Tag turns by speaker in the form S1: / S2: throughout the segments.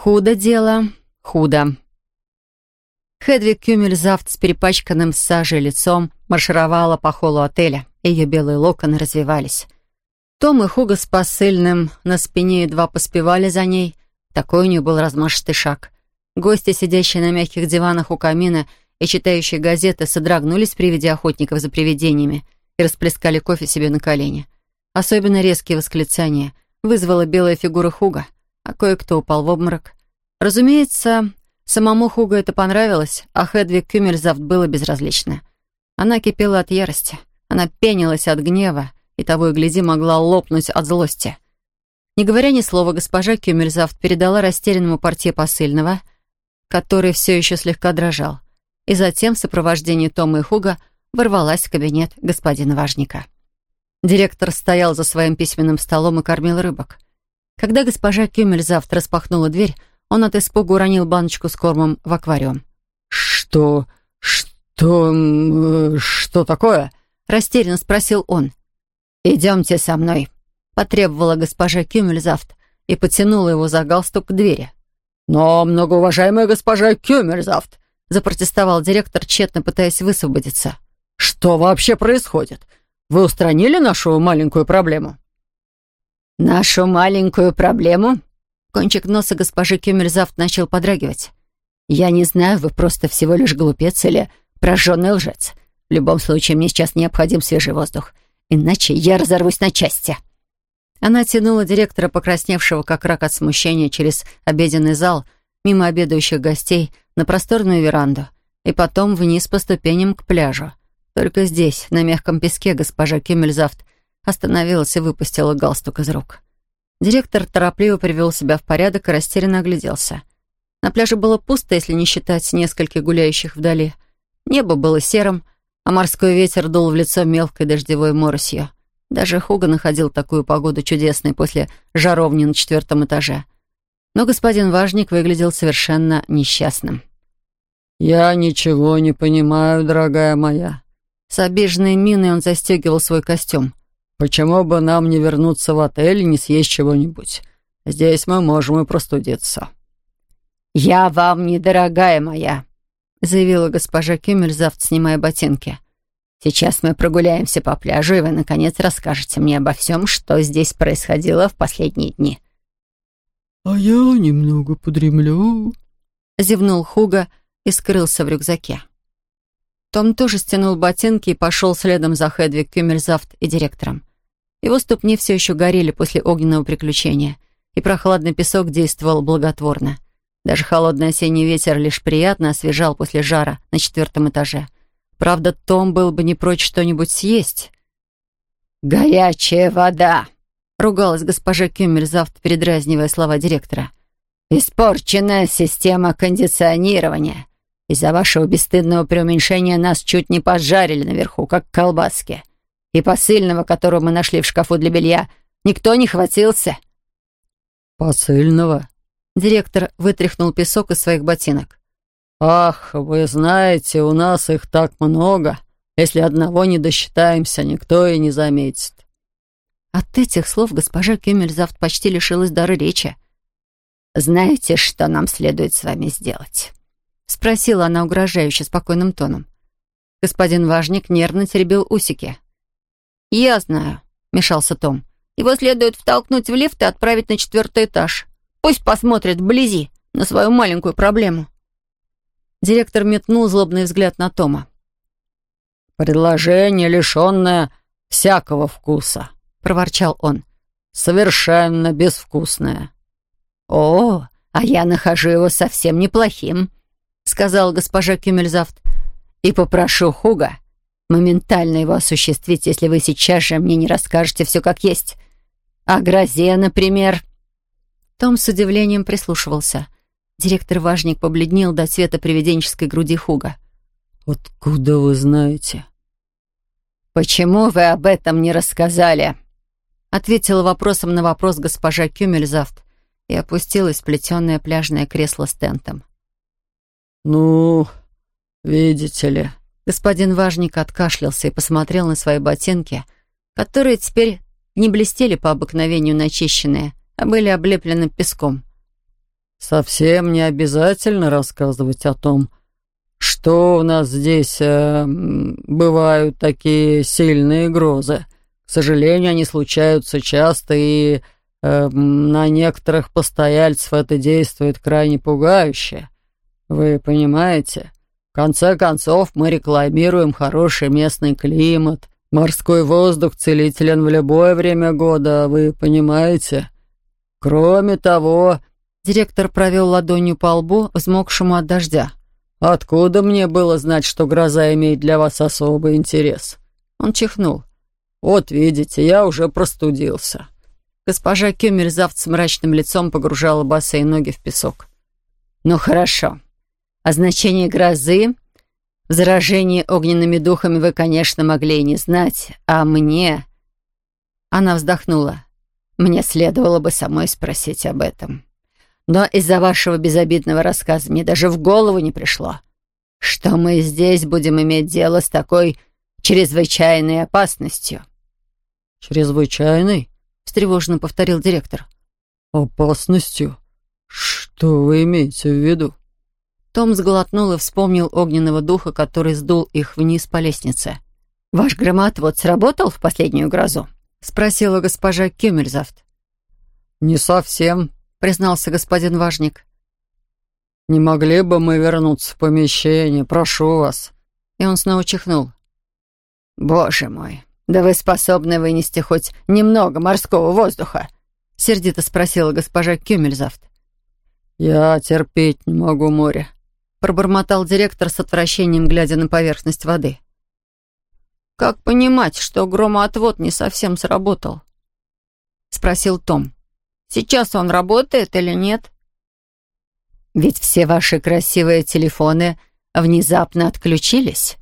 S1: Худо дело, худо. Хедвиг Кюмельзавт с перепачканным сажей лицом маршировала по холлу отеля. Ее белые локоны развивались. Том и Хуга с посыльным на спине едва поспевали за ней. Такой у нее был размашистый шаг. Гости, сидящие на мягких диванах у камина и читающие газеты, содрогнулись при виде охотников за привидениями и расплескали кофе себе на колени. Особенно резкие восклицания вызвала белая фигура Хуга, а кое-кто упал в обморок. Разумеется, самому Хугу это понравилось, а Хедвиг Кюмельзавт было безразлично. Она кипела от ярости, она пенилась от гнева, и того и гляди могла лопнуть от злости. Не говоря ни слова, госпожа Кюмельзавт передала растерянному портье посыльного, который все еще слегка дрожал, и затем в сопровождении Тома и Хуга ворвалась в кабинет господина Важника. Директор стоял за своим письменным столом и кормил рыбок. Когда госпожа Кюмельзавт распахнула дверь, он от испуга уронил баночку с кормом в аквариум.
S2: «Что... что... что такое?»
S1: — растерянно спросил он. «Идемте со мной», — потребовала госпожа Кюмельзавт и потянула его за галстук к двери.
S2: «Но, многоуважаемая госпожа Кюмельзавт», —
S1: запротестовал директор, тщетно пытаясь высвободиться.
S2: «Что вообще происходит? Вы устранили нашу маленькую проблему?»
S1: «Нашу маленькую проблему?» Кончик носа госпожи Кюмельзавт начал подрагивать. «Я не знаю, вы просто всего лишь глупец или прожженный лжец. В любом случае, мне сейчас необходим свежий воздух, иначе я разорвусь на части». Она тянула директора, покрасневшего как рак от смущения, через обеденный зал, мимо обедающих гостей, на просторную веранду, и потом вниз по ступеням к пляжу. Только здесь, на мягком песке, госпожа Кюмельзавт остановилась и выпустила галстук из рук. Директор торопливо привел себя в порядок и растерянно огляделся. На пляже было пусто, если не считать нескольких гуляющих вдали. Небо было серым, а морской ветер дул в лицо мелкой дождевой моросью. Даже Хуга находил такую погоду чудесной после жаровни на четвертом этаже. Но господин Важник выглядел совершенно несчастным.
S2: «Я ничего не понимаю, дорогая моя».
S1: С обиженной миной он застегивал свой костюм.
S2: «Почему бы нам не вернуться в отель и не съесть чего-нибудь? Здесь мы можем и простудиться».
S1: «Я вам не дорогая моя», — заявила госпожа Кюмельзавт, снимая ботинки. «Сейчас мы прогуляемся по пляжу, и вы, наконец, расскажете мне обо всем, что здесь происходило в последние дни».
S2: «А я немного подремлю», —
S1: зевнул Хуга и скрылся в рюкзаке. Том тоже стянул ботинки и пошел следом за Хедвиг Кюмельзавт и директором. Его ступни все еще горели после огненного приключения, и прохладный песок действовал благотворно — даже холодный осенний ветер лишь приятно освежал после жара на четвертом этаже. Правда, Том был бы не прочь что-нибудь съесть. «Горячая вода!» — ругалась госпожа Кюммельзавт, передразнивая слова директора. «Испорченная система кондиционирования. Из-за вашего бесстыдного преуменьшения нас чуть не пожарили наверху, как колбаски. И посыльного, которого мы нашли в шкафу для белья, никто не хватился».
S2: «Посыльного?»
S1: Директор вытряхнул песок из своих ботинок.
S2: «Ах, вы знаете, у нас их так много. Если одного не досчитаемся, никто и не заметит».
S1: От этих слов госпожа Кюмельзавт почти лишилась дара речи. «Знаете, что нам следует с вами сделать?» — спросила она угрожающе спокойным тоном. Господин Важник нервно теребил усики. «Я знаю», — мешался Том. «Его следует втолкнуть в лифт и отправить на четвертый этаж. Пусть посмотрит вблизи на свою маленькую проблему». Директор метнул злобный взгляд на Тома.
S2: «Предложение, лишенное всякого вкуса», — проворчал он. «Совершенно безвкусное».
S1: «О, а я нахожу его совсем неплохим», — сказала госпожа Кюмельзавт. «И попрошу Хуга моментально его осуществить, если вы сейчас же мне не расскажете все как есть. О грозе, например». Том с удивлением прислушивался. Директор-важник побледнел до цвета привиденческой груди Хуга.
S2: «Откуда вы знаете?»
S1: «Почему вы об этом не рассказали?» Ответила вопросом на вопрос госпожа Кюмельзавт и опустилась в плетеное пляжное кресло с тентом.
S2: «Ну, видите ли...»
S1: Господин Важник откашлялся и посмотрел на свои ботинки, которые теперь не блестели по обыкновению начищенные, а были облеплены песком.
S2: совсем не обязательно рассказывать о том, что у нас здесь э, бывают такие сильные грозы. К сожалению, они случаются часто, и э, на некоторых постояльцев это действует крайне пугающе. Вы понимаете? Конце концов, мы рекламируем хороший местный климат, морской воздух целителен в любое время года, вы понимаете? Кроме того,
S1: директор провел ладонью по лбу, взмокшему от дождя.
S2: «Откуда мне было знать, что гроза имеет для вас особый интерес?» Он чихнул. «Вот видите, я уже простудился».
S1: Госпожа Кюмельзавт с мрачным лицом погружала босые ноги в песок. «Ну хорошо. О значении грозы, в заражении огненными духами вы, конечно, могли и не знать, а мне...» Она вздохнула. «Мне следовало бы самой спросить об этом». Но из-за вашего безобидного рассказа мне даже в голову не пришло, что мы здесь будем иметь дело с такой чрезвычайной опасностью».
S2: «Чрезвычайной?»
S1: — встревоженно повторил директор.
S2: «Опасностью? Что вы имеете в виду?»
S1: Том сглотнул и вспомнил огненного духа, который сдул их вниз по лестнице. «Ваш громоотвод сработал в последнюю грозу?» — спросила госпожа Кюмельзавт.
S2: «Не совсем», — признался господин Важник. «Не могли бы мы вернуться в помещение? Прошу вас».
S1: И он снова чихнул. «Боже мой, да вы способны вынести хоть немного морского воздуха?» — сердито спросила госпожа Кюмельзавт.
S2: «Я терпеть не могу море», —
S1: пробормотал директор с отвращением, глядя на поверхность воды. «Как понимать, что громоотвод не совсем сработал?» — спросил Том. Сейчас он работает или нет? Ведь все ваши красивые телефоны внезапно отключились,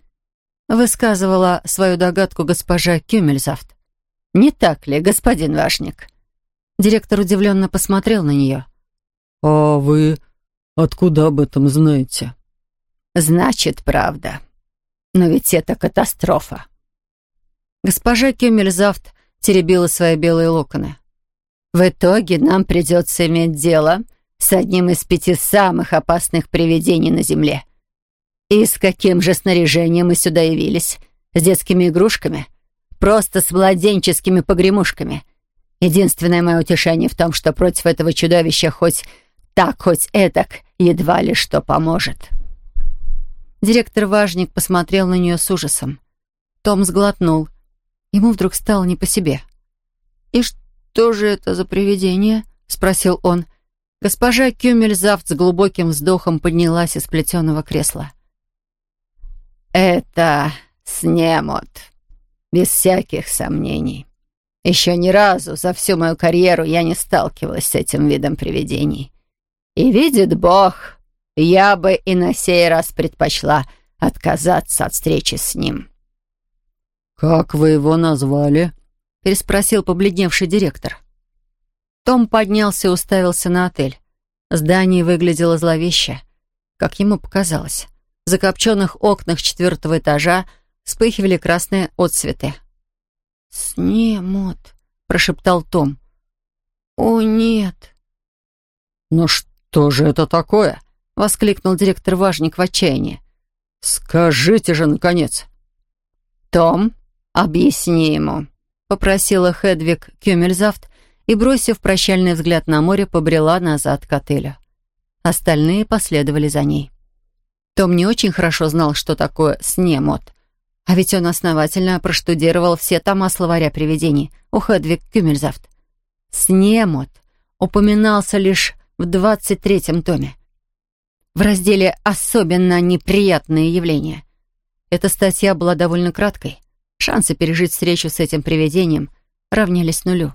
S1: высказывала свою догадку госпожа Кюмельзавт. Не так ли, господин Вашник? Директор удивленно посмотрел на нее.
S2: «А вы откуда об этом знаете?»
S1: «Значит, правда. Но ведь это катастрофа». Госпожа Кюмельзавт теребила свои белые локоны. В итоге нам придется иметь дело с одним из пяти самых опасных привидений на Земле. И с каким же снаряжением мы сюда явились? С детскими игрушками? Просто с младенческими погремушками? Единственное мое утешение в том, что против этого чудовища хоть так, хоть этак, едва ли что поможет. Директор-важник посмотрел на нее с ужасом. Том сглотнул. Ему вдруг стало не по себе. «И что?» «Что же это за привидение?» — спросил он. Госпожа Кюмельзавт с глубоким вздохом поднялась из плетеного кресла. «Это снемот, без всяких сомнений. Еще ни разу за всю мою карьеру я не сталкивалась с этим видом привидений. И видит Бог, я бы и на сей раз предпочла отказаться от встречи с ним».
S2: «Как вы его назвали?»
S1: переспросил побледневший директор. Том поднялся и уставился на отель. Здание выглядело зловеще, как ему показалось. В закопченных окнах четвертого этажа вспыхивали красные отцветы. «Снемот», — прошептал Том. «О, нет».
S2: «Ну что же это такое?»
S1: — воскликнул директор-важник в отчаянии.
S2: «Скажите же, наконец!»
S1: «Том, объясни ему», — попросила Хедвиг Кюмельзавт и, бросив прощальный взгляд на море, побрела назад к отелю. Остальные последовали за ней. Том не очень хорошо знал, что такое снемот. А ведь он основательно проштудировал все тома словаря привидений у Хедвиг Кюмельзавт. Снемот упоминался лишь в 23-м томе. В разделе «Особенно неприятные явления». Эта статья была довольно краткой. Шансы пережить встречу с этим привидением равнялись нулю.